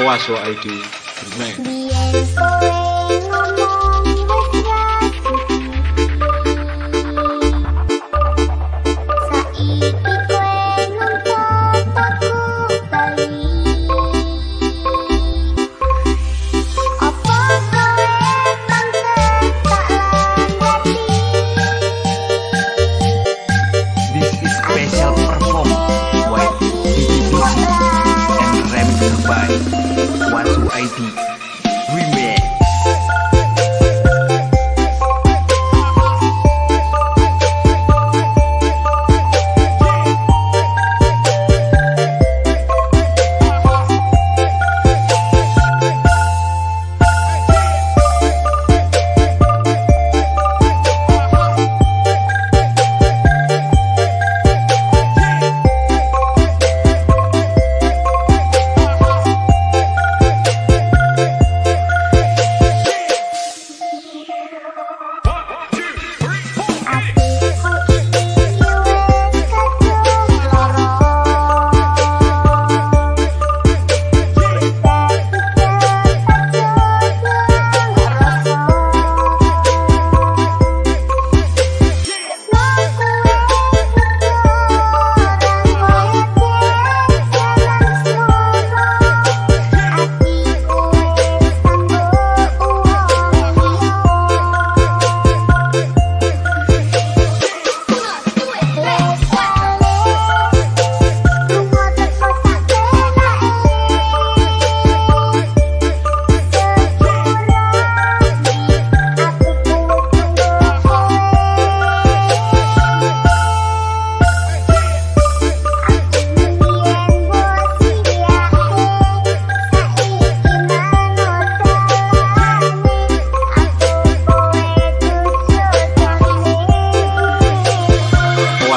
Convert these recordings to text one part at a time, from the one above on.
Owasso ID Brunei.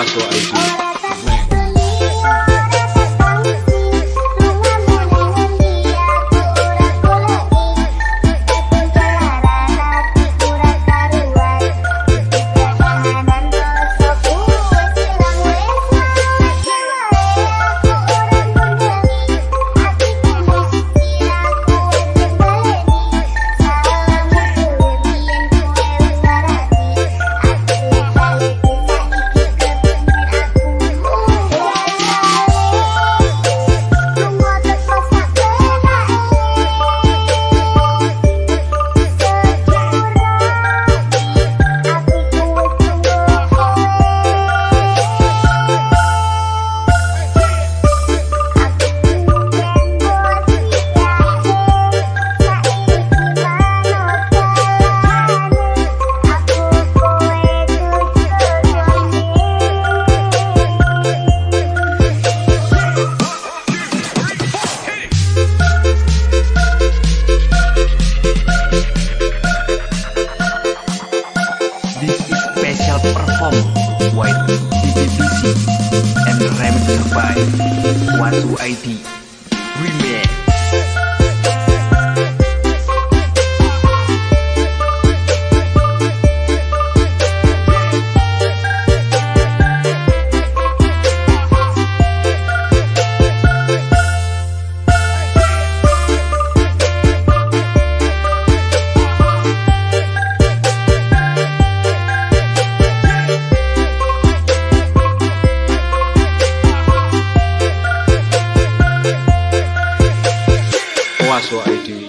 kuwaasoo ay Azu IT. I do.